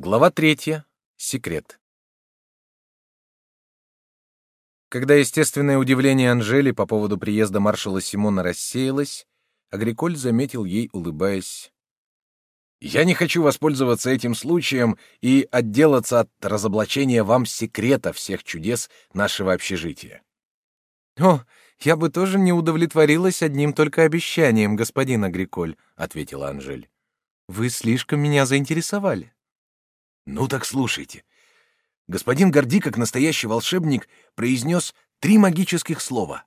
Глава третья. Секрет. Когда естественное удивление Анжели по поводу приезда маршала Симона рассеялось, Агриколь заметил ей, улыбаясь. «Я не хочу воспользоваться этим случаем и отделаться от разоблачения вам секрета всех чудес нашего общежития». «О, я бы тоже не удовлетворилась одним только обещанием, господин Агриколь», — ответила Анжель. «Вы слишком меня заинтересовали». Ну так слушайте. Господин Горди, как настоящий волшебник, произнес три магических слова.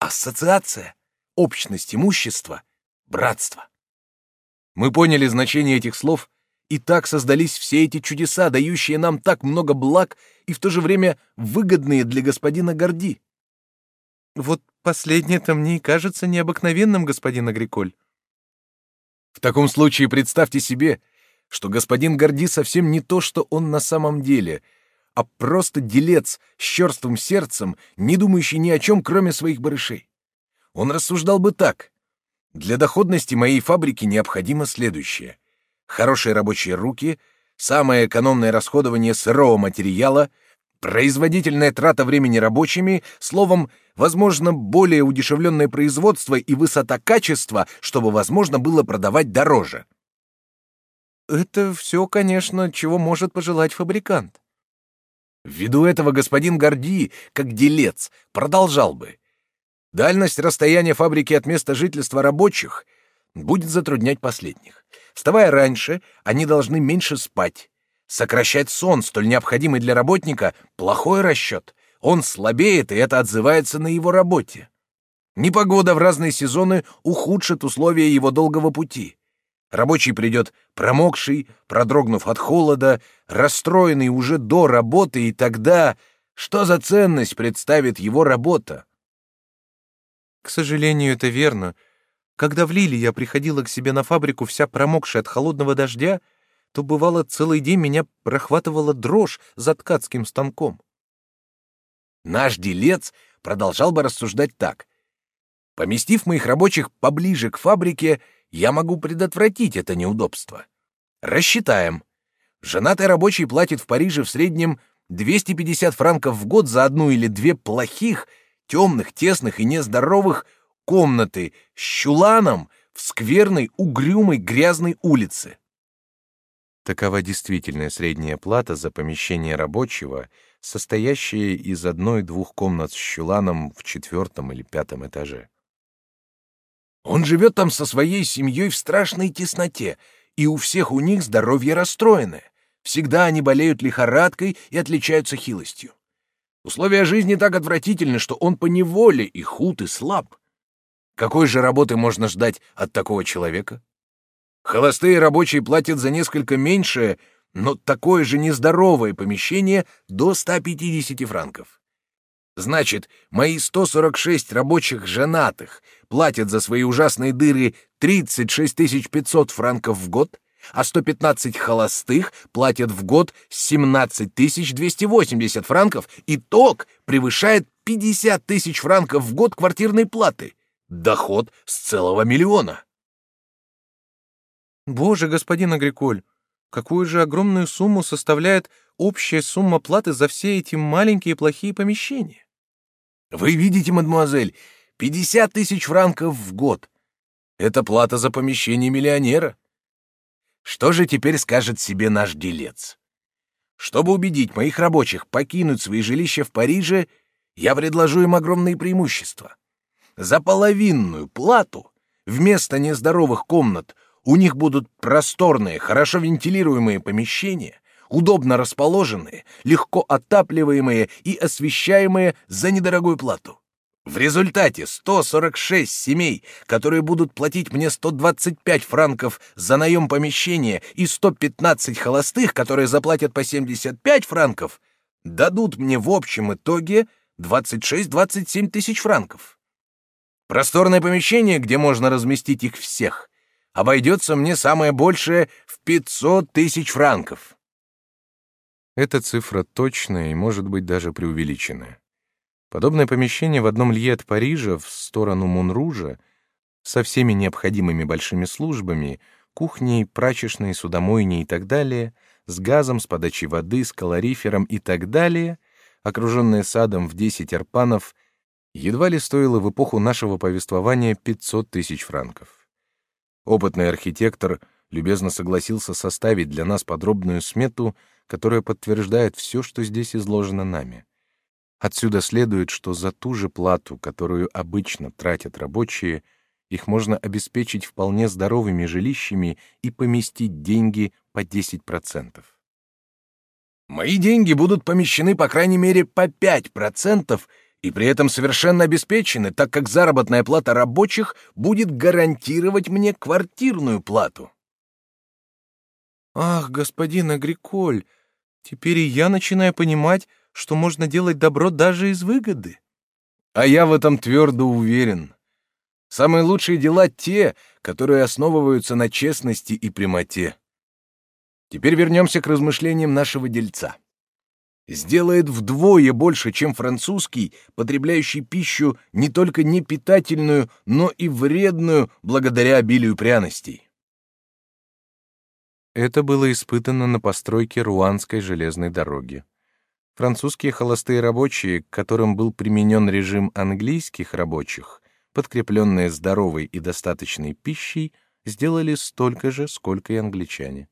Ассоциация, общность имущества, братство. Мы поняли значение этих слов, и так создались все эти чудеса, дающие нам так много благ и в то же время выгодные для господина Горди. Вот последнее-то мне и кажется необыкновенным, господин Агриколь. В таком случае представьте себе, что господин Горди совсем не то, что он на самом деле, а просто делец с черствым сердцем, не думающий ни о чем, кроме своих барышей. Он рассуждал бы так. Для доходности моей фабрики необходимо следующее. Хорошие рабочие руки, самое экономное расходование сырого материала, производительная трата времени рабочими, словом, возможно, более удешевленное производство и высота качества, чтобы возможно было продавать дороже. Это все, конечно, чего может пожелать фабрикант. Ввиду этого господин Горди, как делец, продолжал бы. Дальность расстояния фабрики от места жительства рабочих будет затруднять последних. Вставая раньше, они должны меньше спать. Сокращать сон, столь необходимый для работника, плохой расчет. Он слабеет, и это отзывается на его работе. Непогода в разные сезоны ухудшит условия его долгого пути. Рабочий придет промокший, продрогнув от холода, расстроенный уже до работы, и тогда что за ценность представит его работа? К сожалению, это верно. Когда в Лиле я приходила к себе на фабрику вся промокшая от холодного дождя, то бывало целый день меня прохватывала дрожь за ткацким станком. Наш делец продолжал бы рассуждать так. Поместив моих рабочих поближе к фабрике, я могу предотвратить это неудобство. Рассчитаем. Женатый рабочий платит в Париже в среднем 250 франков в год за одну или две плохих, темных, тесных и нездоровых комнаты с чуланом в скверной, угрюмой, грязной улице. Такова действительная средняя плата за помещение рабочего, состоящее из одной-двух комнат с чуланом в четвертом или пятом этаже. Он живет там со своей семьей в страшной тесноте, и у всех у них здоровье расстроенное. Всегда они болеют лихорадкой и отличаются хилостью. Условия жизни так отвратительны, что он по неволе и худ, и слаб. Какой же работы можно ждать от такого человека? Холостые рабочие платят за несколько меньшее, но такое же нездоровое помещение до 150 франков. Значит, мои 146 рабочих женатых платят за свои ужасные дыры 36 500 франков в год, а 115 холостых платят в год 17 280 франков, итог превышает 50 тысяч франков в год квартирной платы. Доход с целого миллиона. Боже, господин Агриколь, какую же огромную сумму составляет общая сумма платы за все эти маленькие плохие помещения? Вы видите, мадемуазель, пятьдесят тысяч франков в год. Это плата за помещение миллионера. Что же теперь скажет себе наш делец? Чтобы убедить моих рабочих покинуть свои жилища в Париже, я предложу им огромные преимущества. За половинную плату вместо нездоровых комнат у них будут просторные, хорошо вентилируемые помещения, удобно расположенные, легко отапливаемые и освещаемые за недорогую плату. В результате 146 семей, которые будут платить мне 125 франков за наем помещения и 115 холостых, которые заплатят по 75 франков, дадут мне в общем итоге 26-27 тысяч франков. Просторное помещение, где можно разместить их всех, обойдется мне самое большее в 500 тысяч франков. Эта цифра точная и может быть даже преувеличенная. Подобное помещение в одном лье от Парижа в сторону Мунружа со всеми необходимыми большими службами, кухней, прачечной, судомойней и так далее, с газом, с подачей воды, с калорифером и так далее, окруженная садом в 10 арпанов, едва ли стоило в эпоху нашего повествования 500 тысяч франков. Опытный архитектор любезно согласился составить для нас подробную смету, которая подтверждает все, что здесь изложено нами. Отсюда следует, что за ту же плату, которую обычно тратят рабочие, их можно обеспечить вполне здоровыми жилищами и поместить деньги по 10%. Мои деньги будут помещены по крайней мере по 5%, и при этом совершенно обеспечены, так как заработная плата рабочих будет гарантировать мне квартирную плату. Ах, господин Агриколь, теперь и я начинаю понимать, что можно делать добро даже из выгоды. А я в этом твердо уверен. Самые лучшие дела те, которые основываются на честности и прямоте. Теперь вернемся к размышлениям нашего дельца. Сделает вдвое больше, чем французский, потребляющий пищу не только непитательную, но и вредную благодаря обилию пряностей. Это было испытано на постройке Руанской железной дороги. Французские холостые рабочие, к которым был применен режим английских рабочих, подкрепленные здоровой и достаточной пищей, сделали столько же, сколько и англичане.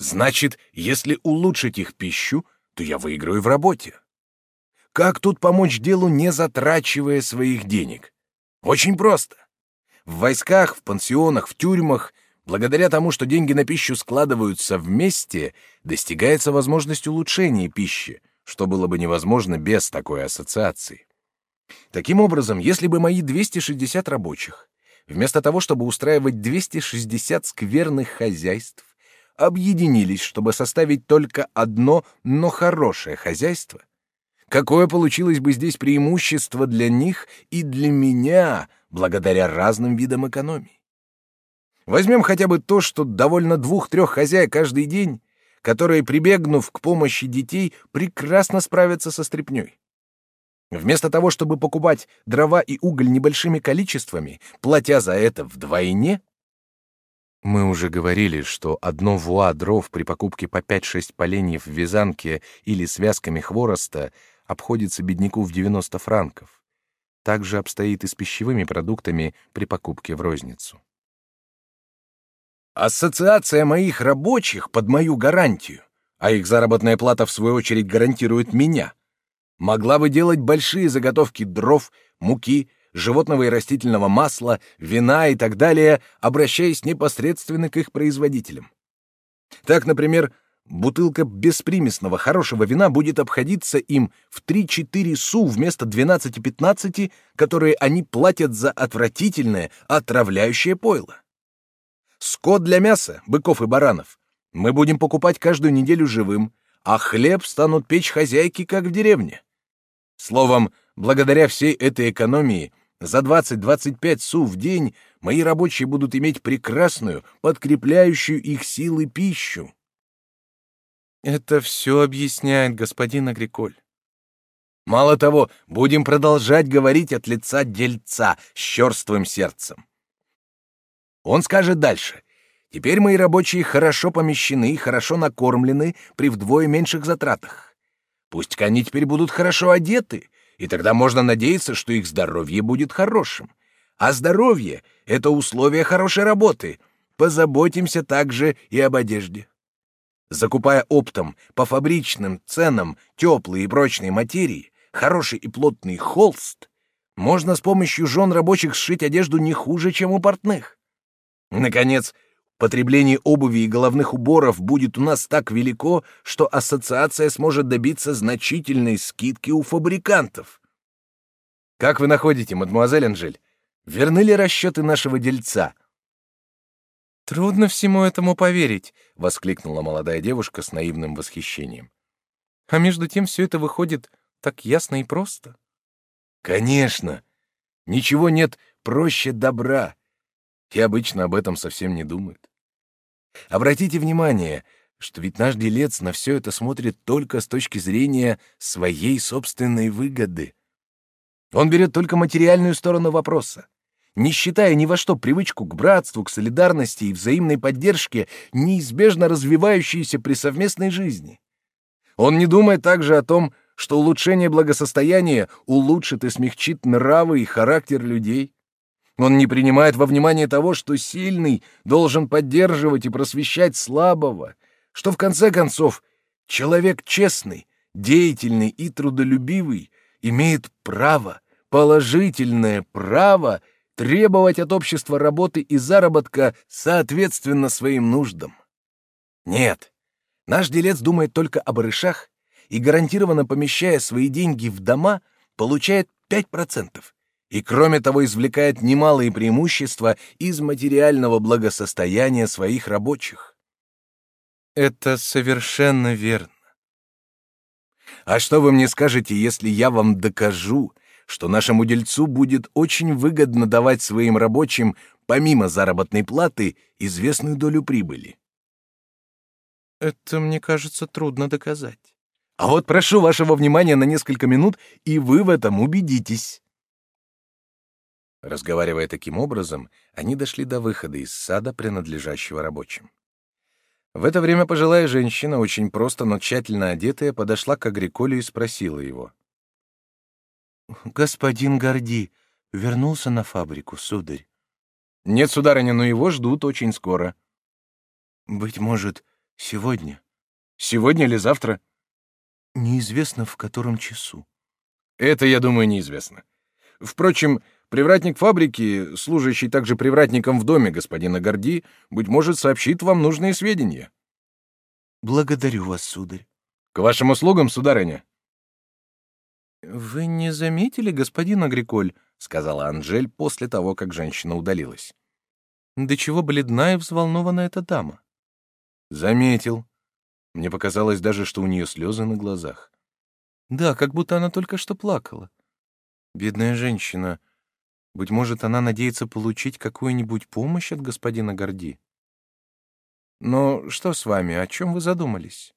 Значит, если улучшить их пищу, то я выиграю в работе. Как тут помочь делу, не затрачивая своих денег? Очень просто. В войсках, в пансионах, в тюрьмах, благодаря тому, что деньги на пищу складываются вместе, достигается возможность улучшения пищи, что было бы невозможно без такой ассоциации. Таким образом, если бы мои 260 рабочих, вместо того, чтобы устраивать 260 скверных хозяйств, объединились, чтобы составить только одно, но хорошее хозяйство, какое получилось бы здесь преимущество для них и для меня, благодаря разным видам экономии. Возьмем хотя бы то, что довольно двух-трех хозяек каждый день, которые, прибегнув к помощи детей, прекрасно справятся со стряпнёй. Вместо того, чтобы покупать дрова и уголь небольшими количествами, платя за это вдвойне, мы уже говорили, что одно вуа дров при покупке по 5-6 поленьев в вязанке или связками хвороста обходится бедняку в 90 франков. Так же обстоит и с пищевыми продуктами при покупке в розницу. Ассоциация моих рабочих под мою гарантию, а их заработная плата в свою очередь гарантирует меня, могла бы делать большие заготовки дров, муки, животного и растительного масла, вина и так далее, обращаясь непосредственно к их производителям. Так, например, бутылка беспримесного хорошего вина будет обходиться им в 3-4 су вместо 12-15, которые они платят за отвратительное, отравляющее пойло. Скот для мяса, быков и баранов, мы будем покупать каждую неделю живым, а хлеб станут печь хозяйки, как в деревне. Словом, благодаря всей этой экономии за 20-25 су в день мои рабочие будут иметь прекрасную, подкрепляющую их силы пищу. Это все объясняет господин Агриколь. Мало того, будем продолжать говорить от лица дельца с черствым сердцем. Он скажет дальше. Теперь мои рабочие хорошо помещены и хорошо накормлены при вдвое меньших затратах. Пусть они теперь будут хорошо одеты, и тогда можно надеяться, что их здоровье будет хорошим. А здоровье — это условие хорошей работы. Позаботимся также и об одежде. Закупая оптом по фабричным ценам теплые и прочные материи, хороший и плотный холст, можно с помощью жен рабочих сшить одежду не хуже, чем у портных. Наконец, Потребление обуви и головных уборов будет у нас так велико, что ассоциация сможет добиться значительной скидки у фабрикантов. Как вы находите, мадемуазель Анжель? Верны ли расчеты нашего дельца? Трудно всему этому поверить, воскликнула молодая девушка с наивным восхищением. А между тем все это выходит так ясно и просто. Конечно. Ничего нет проще добра и обычно об этом совсем не думают. Обратите внимание, что ведь наш делец на все это смотрит только с точки зрения своей собственной выгоды. Он берет только материальную сторону вопроса. не считая ни во что привычку к братству, к солидарности и взаимной поддержке, неизбежно развивающиеся при совместной жизни. Он не думает также о том, что улучшение благосостояния улучшит и смягчит нравы и характер людей. Он не принимает во внимание того, что сильный должен поддерживать и просвещать слабого, что в конце концов человек честный, деятельный и трудолюбивый имеет право, положительное право требовать от общества работы и заработка соответственно своим нуждам. Нет, наш делец думает только о барышах и, гарантированно помещая свои деньги в дома, получает 5%, и кроме того извлекает немалые преимущества из материального благосостояния своих рабочих. Это совершенно верно. А что вы мне скажете, если я вам докажу, что нашему дельцу будет очень выгодно давать своим рабочим, помимо заработной платы, известную долю прибыли? Это, мне кажется, трудно доказать. А вот прошу вашего внимания на несколько минут, и вы в этом убедитесь. Разговаривая таким образом, они дошли до выхода из сада, принадлежащего рабочим. В это время пожилая женщина, очень просто, но тщательно одетая, подошла к Агриколю и спросила его. «Господин Горди вернулся на фабрику, сударь?» «Нет, сударыня, но его ждут очень скоро». «Быть может, сегодня?» «Сегодня или завтра?» Неизвестно, в котором часу. Это, я думаю, неизвестно. Впрочем, привратник фабрики, служащий также привратником в доме господина Горди, быть может, сообщит вам нужные сведения. Благодарю вас, сударь. К вашим услугам, сударыня. Вы не заметили, господин Агриколь, сказала Анжель после того, как женщина удалилась. До чего бледна и взволнована эта дама? Заметил, мне показалось даже, что у нее слезы на глазах. Да, как будто она только что плакала. Бедная женщина. Быть может, она надеется получить какую-нибудь помощь от господина Горди. Но что с вами, о чем вы задумались?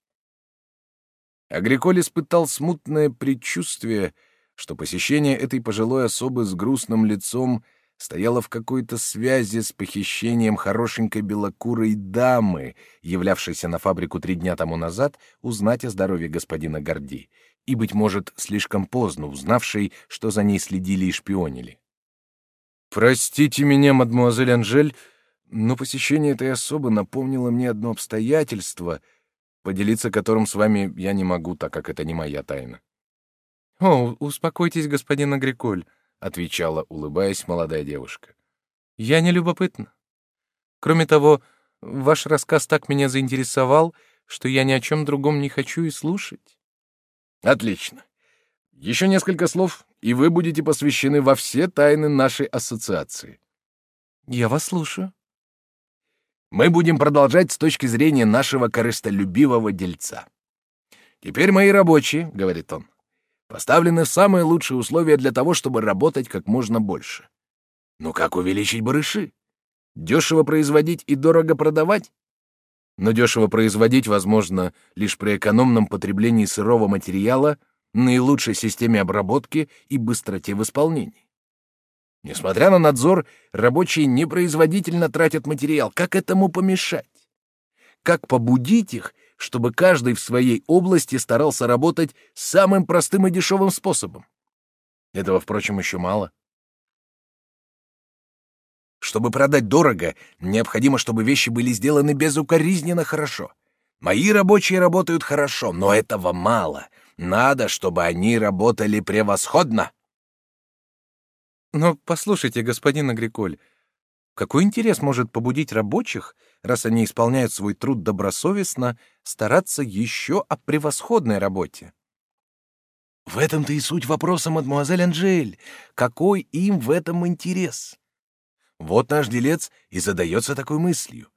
Агриколь испытал смутное предчувствие, что посещение этой пожилой особы с грустным лицом — стояла в какой-то связи с похищением хорошенькой белокурой дамы, являвшейся на фабрику три дня тому назад узнать о здоровье господина Горди, и, быть может, слишком поздно узнавшей, что за ней следили и шпионили. «Простите меня, мадмуазель Анжель, но посещение этой особы напомнило мне одно обстоятельство, поделиться которым с вами я не могу, так как это не моя тайна». «О, успокойтесь, господин Агриколь», — отвечала, улыбаясь, молодая девушка. «Я не любопытна. Кроме того, ваш рассказ так меня заинтересовал, что я ни о чем другом не хочу и слушать». «Отлично. Еще несколько слов, и вы будете посвящены во все тайны нашей ассоциации». «Я вас слушаю». «Мы будем продолжать с точки зрения нашего корыстолюбивого дельца. Теперь мои рабочие, — говорит он, Поставлены самые лучшие условия для того, чтобы работать как можно больше. Но как увеличить барыши? Дешево производить и дорого продавать? Но дешево производить возможно лишь при экономном потреблении сырого материала, наилучшей системе обработки и быстроте в исполнении. Несмотря на надзор, рабочие непроизводительно тратят материал. Как этому помешать? Как побудить их чтобы каждый в своей области старался работать самым простым и дешевым способом. Этого, впрочем, еще мало. Чтобы продать дорого, необходимо, чтобы вещи были сделаны безукоризненно хорошо. Мои рабочие работают хорошо, но этого мало. Надо, чтобы они работали превосходно. Но послушайте, господин Агриколь, какой интерес может побудить рабочих, раз они исполняют свой труд добросовестно, стараться еще о превосходной работе? В этом-то и суть вопроса, мадемуазель Анжель. Какой им в этом интерес? Вот наш делец и задается такой мыслью.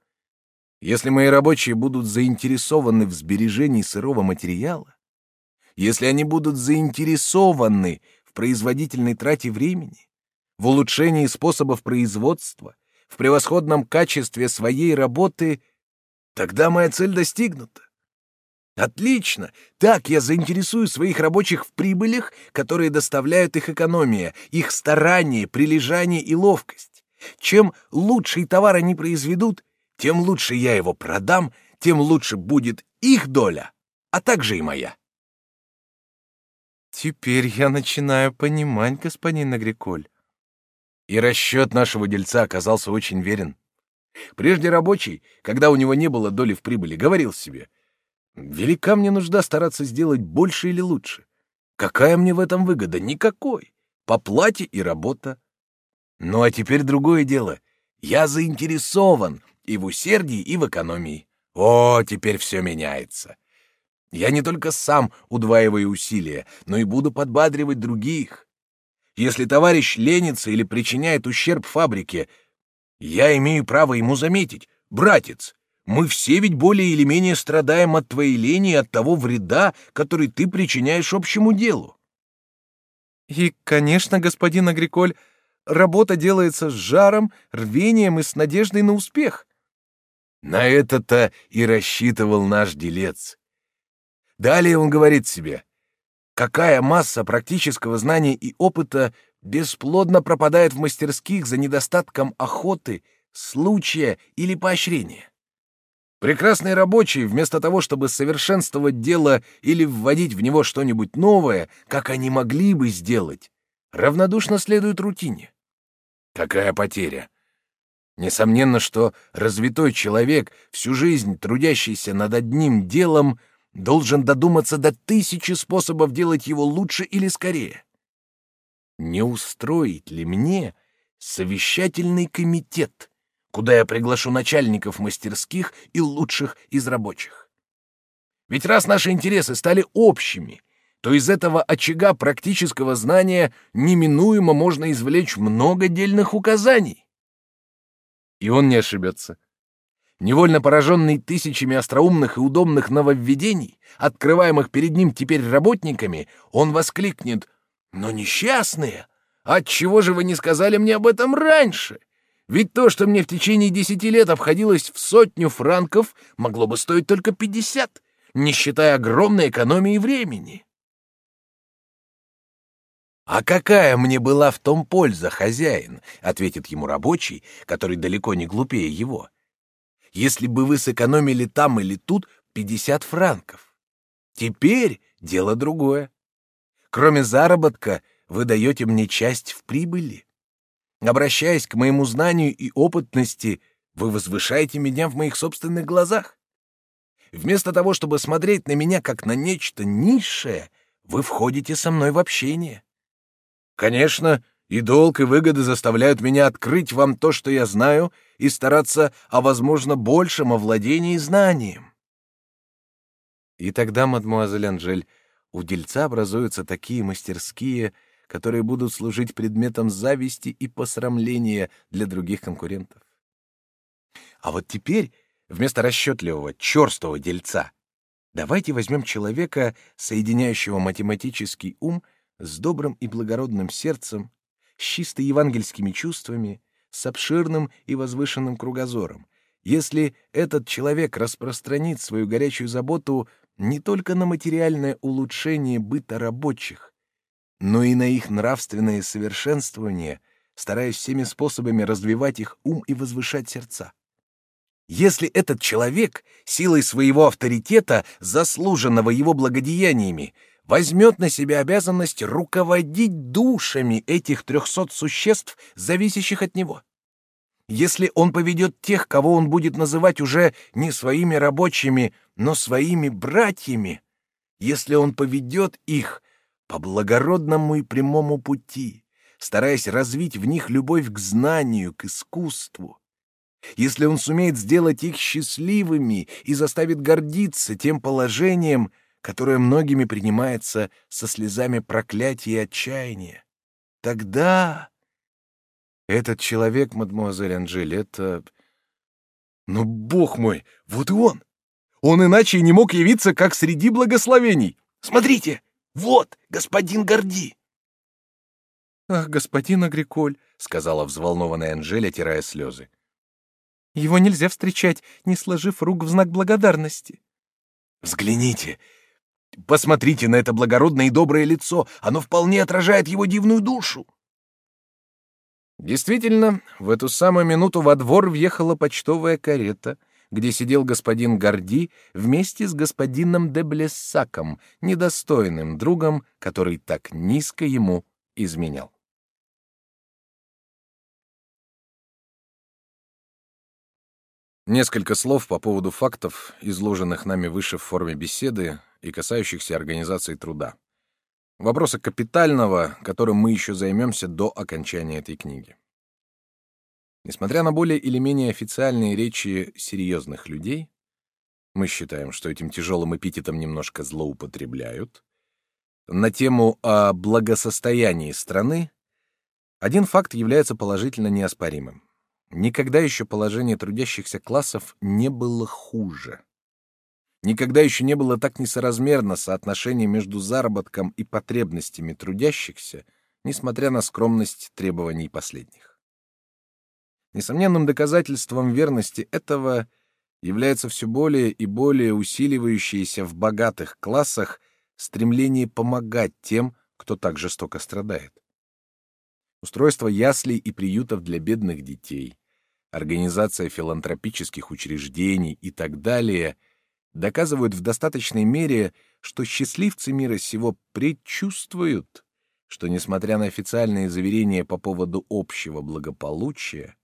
Если мои рабочие будут заинтересованы в сбережении сырого материала, если они будут заинтересованы в производительной трате времени, в улучшении способов производства, в превосходном качестве своей работы, тогда моя цель достигнута. Отлично! Так я заинтересую своих рабочих в прибылях, которые доставляют их экономия, их старание, прилежание и ловкость. Чем лучший товар они произведут, тем лучше я его продам, тем лучше будет их доля, а также и моя. Теперь я начинаю понимать, господин Агриколь. И расчет нашего дельца оказался очень верен. Прежде рабочий, когда у него не было доли в прибыли, говорил себе, «Велика мне нужда стараться сделать больше или лучше. Какая мне в этом выгода? Никакой. По плате и работа. Ну а теперь другое дело. Я заинтересован и в усердии, и в экономии. О, теперь все меняется. Я не только сам удваиваю усилия, но и буду подбадривать других. Если товарищ ленится или причиняет ущерб фабрике, я имею право ему заметить. Братец, мы все ведь более или менее страдаем от твоей лени и от того вреда, который ты причиняешь общему делу. И, конечно, господин Агриколь, работа делается с жаром, рвением и с надеждой на успех. На это-то и рассчитывал наш делец. Далее он говорит себе, какая масса практического знания и опыта бесплодно пропадает в мастерских за недостатком охоты, случая или поощрения. Прекрасные рабочие, вместо того, чтобы совершенствовать дело или вводить в него что-нибудь новое, как они могли бы сделать, равнодушно следуют рутине. Какая потеря! Несомненно, что развитой человек, всю жизнь трудящийся над одним делом, должен додуматься до тысячи способов делать его лучше или скорее. Не устроить ли мне совещательный комитет, куда я приглашу начальников мастерских и лучших из рабочих. Ведь раз наши интересы стали общими, то из этого очага практического знания неминуемо можно извлечь много дельных указаний. И он не ошибется. Невольно пораженный тысячами остроумных и удобных нововведений, открываемых перед ним теперь работниками, он воскликнет «Но несчастные! Отчего же вы не сказали мне об этом раньше? Ведь то, что мне в течение десяти лет обходилось в сотню франков, могло бы стоить только пятьдесят, не считая огромной экономии времени. «А какая мне была в том польза, хозяин?» — ответит ему рабочий, который далеко не глупее его. «Если бы вы сэкономили там или тут пятьдесят франков. Теперь дело другое. Кроме заработка, вы даете мне часть в прибыли. Обращаясь к моему знанию и опытности, вы возвышаете меня в моих собственных глазах. Вместо того, чтобы смотреть на меня как на нечто низшее, вы входите со мной в общение. Конечно, и долг, и выгоды заставляют меня открыть вам то, что я знаю, и стараться о, возможно, большем овладении знанием. И тогда, мадмуазель Анжель, у дельца образуются такие мастерские, которые будут служить предметом зависти и посрамления для других конкурентов. А вот теперь, вместо расчетливого, черстого дельца, давайте возьмем человека, соединяющего математический ум с добрым и благородным сердцем, с чисто евангельскими чувствами, с обширным и возвышенным кругозором. Если этот человек распространит свою горячую заботу не только на материальное улучшение быта рабочих, но и на их нравственное совершенствование, стараясь всеми способами развивать их ум и возвышать сердца. Если этот человек силой своего авторитета, заслуженного его благодеяниями, возьмет на себя обязанность руководить душами этих трехсот существ, зависящих от него, если он поведет тех, кого он будет называть уже не своими рабочими, но своими братьями, если он поведет их, по благородному и прямому пути, стараясь развить в них любовь к знанию, к искусству. Если он сумеет сделать их счастливыми и заставит гордиться тем положением, которое многими принимается со слезами проклятия и отчаяния, тогда этот человек, мадемуазель Анжель, это... Ну, бог мой, вот и он! Он иначе и не мог явиться, как среди благословений. Смотрите, вот, господин Горди!» «Ах, господин Агриколь!» — сказала взволнованная Анжеля, тирая слезы. «Его нельзя встречать, не сложив рук в знак благодарности». «Взгляните! Посмотрите на это благородное и доброе лицо! Оно вполне отражает его дивную душу!» Действительно, в эту самую минуту во двор въехала почтовая карета, где сидел господин Горди вместе с господином де Блессаком, недостойным другом, который так низко ему изменял. Несколько слов по поводу фактов, изложенных нами выше в форме беседы и касающихся организации труда. Вопроса капитального, которым мы еще займемся до окончания этой книги. Несмотря на более или менее официальные речи серьезных людей, мы считаем, что этим тяжелым эпитетом немножко злоупотребляют, на тему о благосостоянии страны один факт является положительно неоспоримым. Никогда еще положение трудящихся классов не было хуже. Никогда еще не было так несоразмерно соотношение между заработком и потребностями трудящихся, несмотря на скромность требований последних. Несомненным доказательством верности этого является все более и более усиливающееся в богатых классах стремление помогать тем, кто так жестоко страдает. Устройство яслей и приютов для бедных детей, организация филантропических учреждений и так далее доказывают в достаточной мере, что счастливцы мира сего предчувствуют, что, несмотря на официальные заверения по поводу общего благополучия,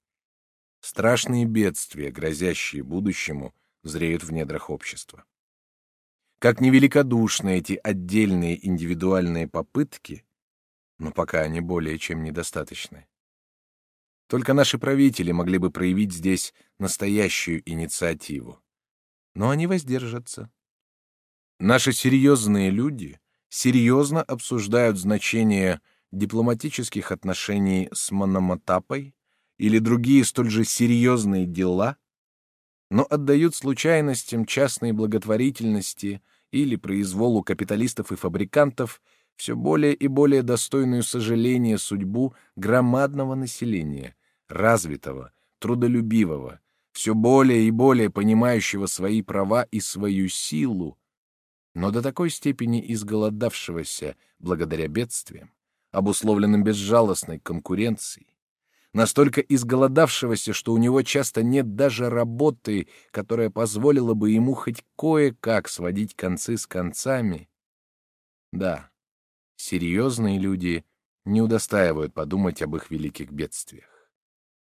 страшные бедствия, грозящие будущему, зреют в недрах общества. Как невеликодушны эти отдельные индивидуальные попытки, но пока они более чем недостаточны. Только наши правители могли бы проявить здесь настоящую инициативу. Но они воздержатся. Наши серьезные люди серьезно обсуждают значение дипломатических отношений с Мономатапой или другие столь же серьезные дела, но отдают случайностям частной благотворительности или произволу капиталистов и фабрикантов все более и более достойную сожаления судьбу громадного населения, развитого, трудолюбивого, все более и более понимающего свои права и свою силу, но до такой степени изголодавшегося благодаря бедствиям, обусловленным безжалостной конкуренцией, настолько изголодавшегося, что у него часто нет даже работы, которая позволила бы ему хоть кое-как сводить концы с концами. Да, серьезные люди не удостаивают подумать об их великих бедствиях.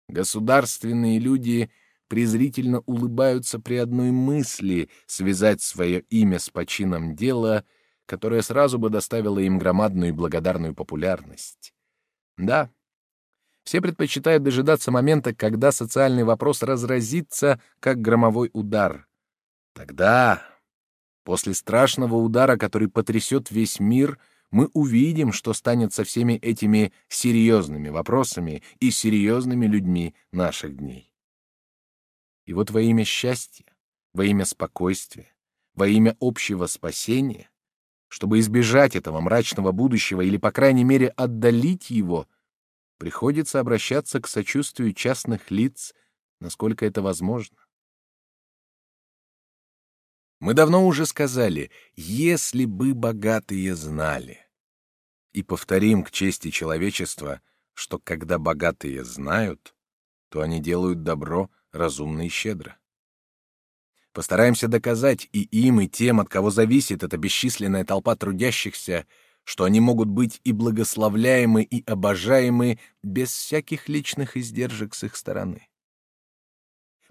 Государственные люди презрительно улыбаются при одной мысли связать свое имя с почином дела, которое сразу бы доставило им громадную и благодарную популярность. Да, все предпочитают дожидаться момента, когда социальный вопрос разразится, как громовой удар. Тогда, после страшного удара, который потрясет весь мир, мы увидим, что станет со всеми этими серьезными вопросами и серьезными людьми наших дней. И вот во имя счастья, во имя спокойствия, во имя общего спасения, чтобы избежать этого мрачного будущего или, по крайней мере, отдалить его, приходится обращаться к сочувствию частных лиц, насколько это возможно. Мы давно уже сказали, если бы богатые знали. И повторим к чести человечества, что когда богатые знают, то они делают добро разумно и щедро. Постараемся доказать и им, и тем, от кого зависит эта бесчисленная толпа трудящихся, что они могут быть и благословляемы, и обожаемы без всяких личных издержек с их стороны.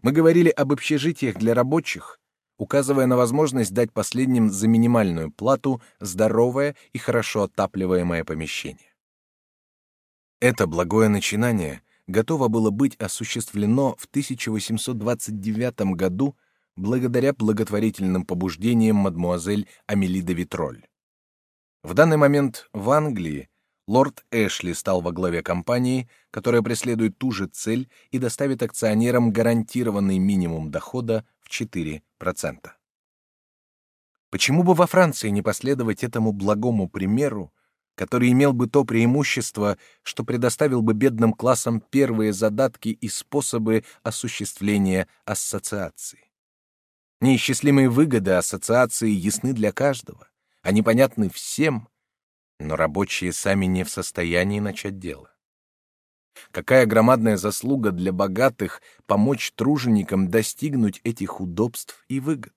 Мы говорили об общежитиях для рабочих, указывая на возможность дать последним за минимальную плату здоровое и хорошо отапливаемое помещение. Это благое начинание готово было быть осуществлено в 1829 году благодаря благотворительным побуждениям мадмуазель Амели де Витроль. В данный момент в Англии лорд Эшли стал во главе компании, которая преследует ту же цель и доставит акционерам гарантированный минимум дохода в 4%. Почему бы во Франции не последовать этому благому примеру, который имел бы то преимущество, что предоставил бы бедным классам первые задатки и способы осуществления ассоциации? Неисчислимые выгоды ассоциации ясны для каждого, они понятны всем, но рабочие сами не в состоянии начать дело. Какая громадная заслуга для богатых помочь труженикам достигнуть этих удобств и выгод.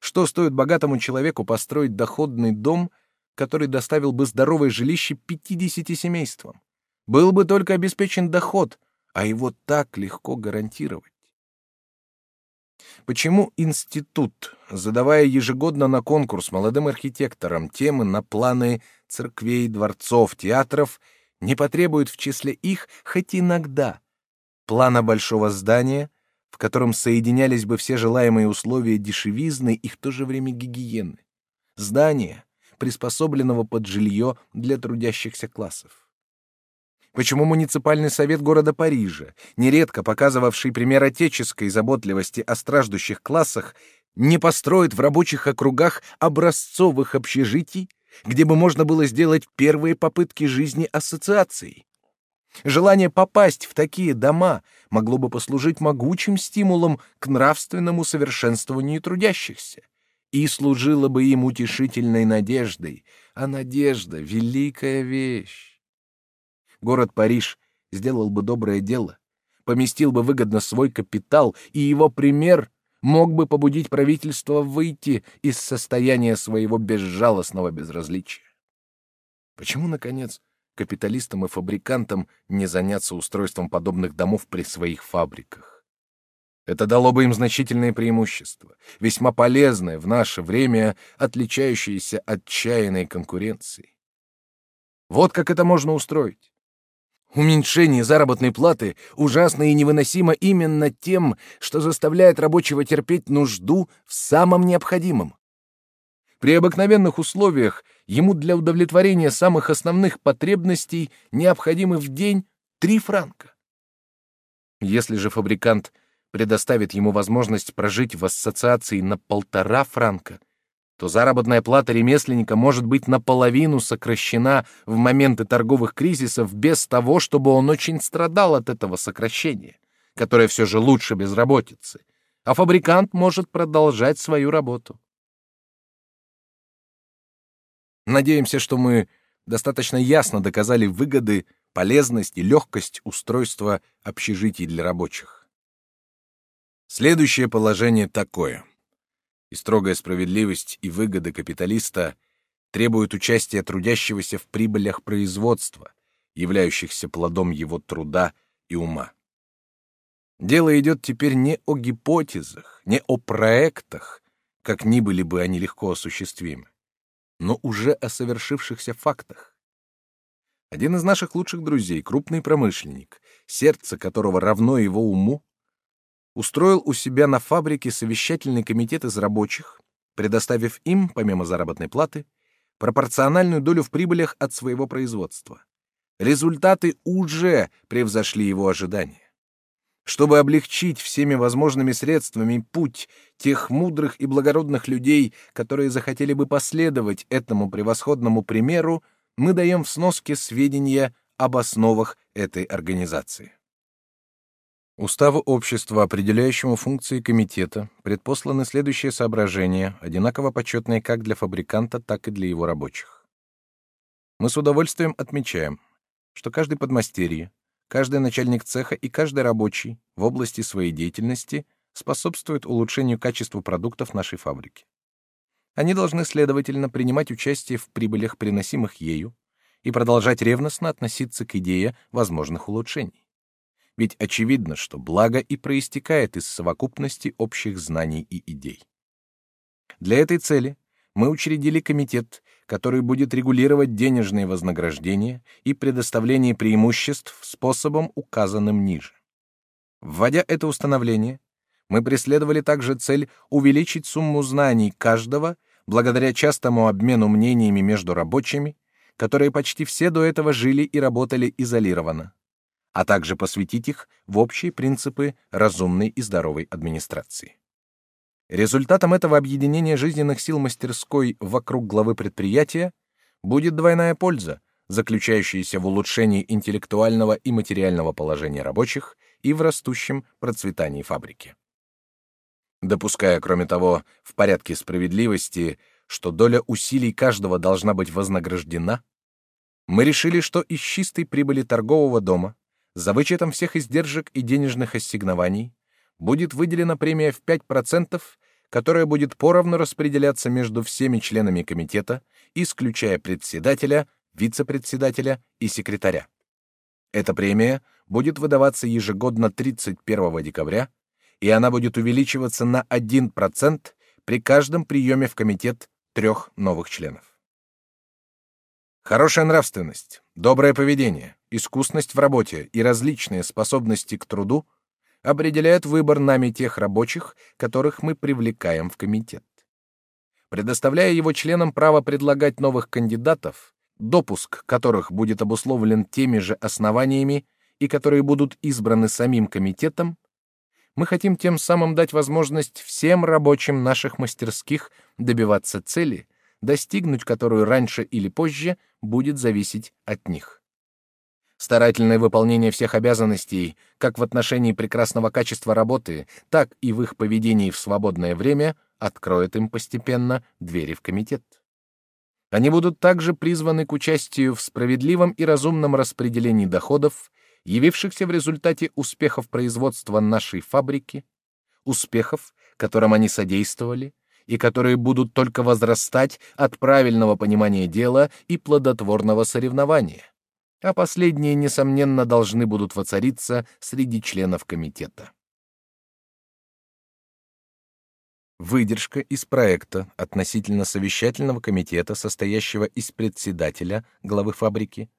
Что стоит богатому человеку построить доходный дом, который доставил бы здоровое жилище 50 семействам? Был бы только обеспечен доход, а его так легко гарантировать. Почему институт, задавая ежегодно на конкурс молодым архитекторам темы на планы церквей, дворцов, театров, не потребует в числе их хоть иногда плана большого здания, в котором соединялись бы все желаемые условия дешевизны и в то же время гигиены. Здания, приспособленного под жилье для трудящихся классов. Почему муниципальный совет города Парижа, нередко показывавший пример отеческой заботливости о страждущих классах, не построит в рабочих округах образцовых общежитий, где бы можно было сделать первые попытки жизни ассоциаций? Желание попасть в такие дома могло бы послужить могучим стимулом к нравственному совершенствованию трудящихся и служило бы им утешительной надеждой, а надежда — великая вещь город Париж сделал бы доброе дело, поместил бы выгодно свой капитал, и его пример мог бы побудить правительство выйти из состояния своего безжалостного безразличия. Почему, наконец, капиталистам и фабрикантам не заняться устройством подобных домов при своих фабриках? Это дало бы им значительное преимущество, весьма полезное в наше время, отличающееся от чайной конкуренции. Вот как это можно устроить. Уменьшение заработной платы ужасно и невыносимо именно тем, что заставляет рабочего терпеть нужду в самом необходимом. При обыкновенных условиях ему для удовлетворения самых основных потребностей необходимы в день три франка. Если же фабрикант предоставит ему возможность прожить в ассоциации на полтора франка, то заработная плата ремесленника может быть наполовину сокращена в моменты торговых кризисов без того, чтобы он очень страдал от этого сокращения, которое все же лучше безработицы, а фабрикант может продолжать свою работу. Надеемся, что мы достаточно ясно доказали выгоды, полезность и легкость устройства общежитий для рабочих. Следующее положение такое — и строгая справедливость и выгоды капиталиста требуют участия трудящегося в прибылях производства, являющихся плодом его труда и ума. Дело идет теперь не о гипотезах, не о проектах, как ни были бы они легко осуществимы, но уже о совершившихся фактах. Один из наших лучших друзей, крупный промышленник, сердце которого равно его уму, устроил у себя на фабрике совещательный комитет из рабочих, предоставив им, помимо заработной платы, пропорциональную долю в прибылях от своего производства. Результаты уже превзошли его ожидания. Чтобы облегчить всеми возможными средствами путь тех мудрых и благородных людей, которые захотели бы последовать этому превосходному примеру, мы даем в сноске сведения об основах этой организации. Уставу общества, определяющему функции комитета, предпосланы следующие соображения, одинаково почетные как для фабриканта, так и для его рабочих. Мы с удовольствием отмечаем, что каждый подмастерье, каждый начальник цеха и каждый рабочий в области своей деятельности способствует улучшению качества продуктов нашей фабрики. Они должны, следовательно, принимать участие в прибылях, приносимых ею, и продолжать ревностно относиться к идее возможных улучшений ведь очевидно, что благо и проистекает из совокупности общих знаний и идей. Для этой цели мы учредили комитет, который будет регулировать денежные вознаграждения и предоставление преимуществ способом, указанным ниже. Вводя это установление, мы преследовали также цель увеличить сумму знаний каждого благодаря частому обмену мнениями между рабочими, которые почти все до этого жили и работали изолированно а также посвятить их в общие принципы разумной и здоровой администрации. Результатом этого объединения жизненных сил мастерской вокруг главы предприятия будет двойная польза, заключающаяся в улучшении интеллектуального и материального положения рабочих и в растущем процветании фабрики. Допуская, кроме того, в порядке справедливости, что доля усилий каждого должна быть вознаграждена, Мы решили, что из чистой прибыли торгового дома, за вычетом всех издержек и денежных ассигнований, будет выделена премия в 5%, которая будет поровну распределяться между всеми членами комитета, исключая председателя, вице-председателя и секретаря. Эта премия будет выдаваться ежегодно 31 декабря, и она будет увеличиваться на 1% при каждом приеме в комитет трех новых членов. Хорошая нравственность, доброе поведение, искусность в работе и различные способности к труду определяют выбор нами тех рабочих, которых мы привлекаем в комитет. Предоставляя его членам право предлагать новых кандидатов, допуск которых будет обусловлен теми же основаниями и которые будут избраны самим комитетом, мы хотим тем самым дать возможность всем рабочим наших мастерских добиваться цели, достигнуть которую раньше или позже будет зависеть от них. Старательное выполнение всех обязанностей, как в отношении прекрасного качества работы, так и в их поведении в свободное время, откроет им постепенно двери в комитет. Они будут также призваны к участию в справедливом и разумном распределении доходов, явившихся в результате успехов производства нашей фабрики, успехов, которым они содействовали, и которые будут только возрастать от правильного понимания дела и плодотворного соревнования. А последние, несомненно, должны будут воцариться среди членов комитета. Выдержка из проекта относительно совещательного комитета, состоящего из председателя, главы фабрики,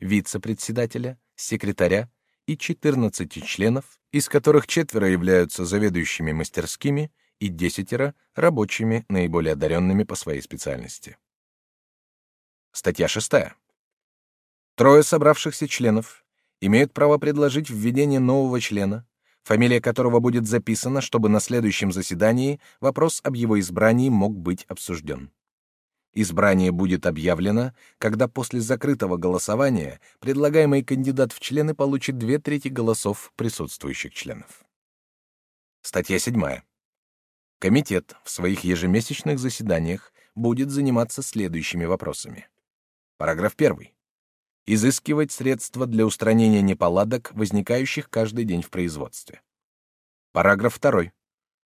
вице-председателя, секретаря и 14 членов, из которых четверо являются заведующими мастерскими и десятеро — рабочими, наиболее одаренными по своей специальности. Статья 6. Трое собравшихся членов имеют право предложить введение нового члена, фамилия которого будет записана, чтобы на следующем заседании вопрос об его избрании мог быть обсужден. Избрание будет объявлено, когда после закрытого голосования предлагаемый кандидат в члены получит две трети голосов присутствующих членов. Статья 7. Комитет в своих ежемесячных заседаниях будет заниматься следующими вопросами. Параграф 1 изыскивать средства для устранения неполадок, возникающих каждый день в производстве. Параграф 2.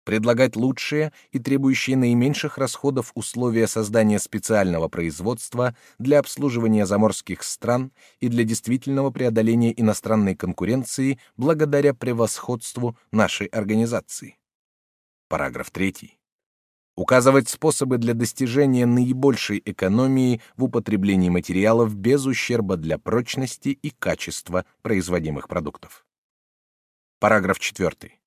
Предлагать лучшие и требующие наименьших расходов условия создания специального производства для обслуживания заморских стран и для действительного преодоления иностранной конкуренции благодаря превосходству нашей организации. Параграф 3 указывать способы для достижения наибольшей экономии в употреблении материалов без ущерба для прочности и качества производимых продуктов. Параграф 4.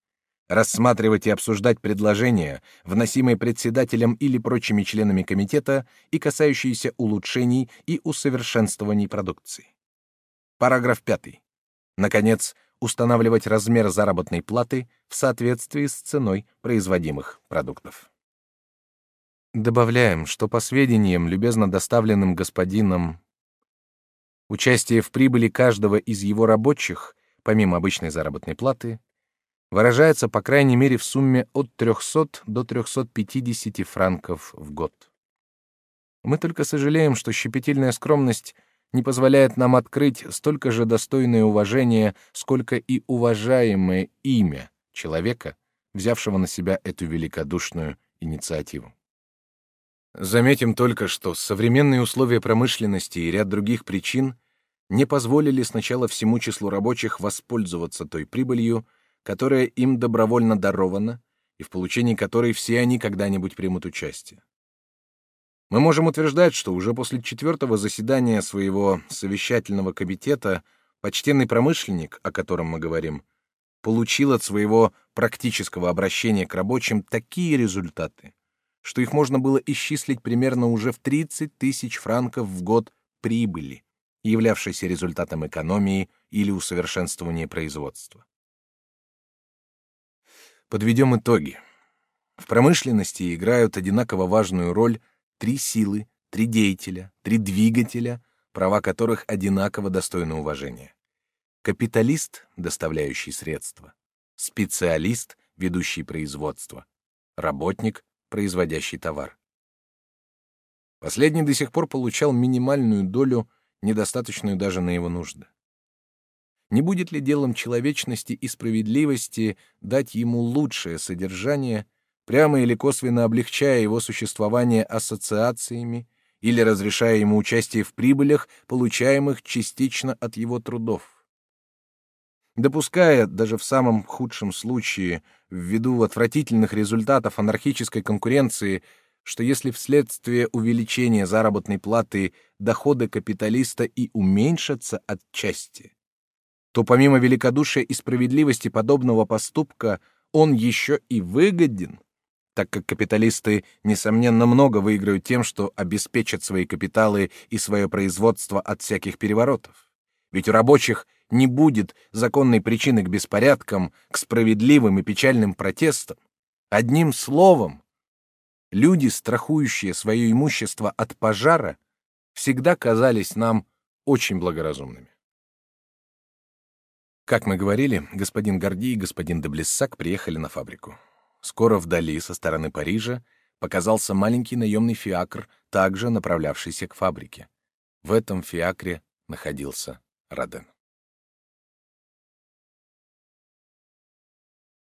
Рассматривать и обсуждать предложения, вносимые председателем или прочими членами комитета и касающиеся улучшений и усовершенствований продукции. Параграф 5. Наконец, устанавливать размер заработной платы в соответствии с ценой производимых продуктов. Добавляем, что по сведениям, любезно доставленным господином, участие в прибыли каждого из его рабочих, помимо обычной заработной платы, выражается по крайней мере в сумме от 300 до 350 франков в год. Мы только сожалеем, что щепетильная скромность не позволяет нам открыть столько же достойное уважение, сколько и уважаемое имя человека, взявшего на себя эту великодушную инициативу. Заметим только, что современные условия промышленности и ряд других причин не позволили сначала всему числу рабочих воспользоваться той прибылью, которая им добровольно дарована и в получении которой все они когда-нибудь примут участие. Мы можем утверждать, что уже после четвертого заседания своего совещательного комитета почтенный промышленник, о котором мы говорим, получил от своего практического обращения к рабочим такие результаты, что их можно было исчислить примерно уже в 30 тысяч франков в год прибыли, являвшейся результатом экономии или усовершенствования производства. Подведем итоги. В промышленности играют одинаково важную роль три силы, три деятеля, три двигателя, права которых одинаково достойны уважения. Капиталист, доставляющий средства, специалист, ведущий производство, работник, производящий товар. Последний до сих пор получал минимальную долю недостаточную даже на его нужды. Не будет ли делом человечности и справедливости дать ему лучшее содержание, прямо или косвенно облегчая его существование ассоциациями или разрешая ему участие в прибылях, получаемых частично от его трудов? Допуская, даже в самом худшем случае, ввиду отвратительных результатов анархической конкуренции, что если вследствие увеличения заработной платы доходы капиталиста и уменьшатся отчасти, то помимо великодушия и справедливости подобного поступка он еще и выгоден, так как капиталисты, несомненно, много выиграют тем, что обеспечат свои капиталы и свое производство от всяких переворотов. Ведь у рабочих не будет законной причины к беспорядкам, к справедливым и печальным протестам. Одним словом, люди, страхующие свое имущество от пожара, всегда казались нам очень благоразумными. Как мы говорили, господин Горди и господин де Блессак приехали на фабрику. Скоро вдали, со стороны Парижа, показался маленький наемный фиакр, также направлявшийся к фабрике. В этом фиакре находился Роден.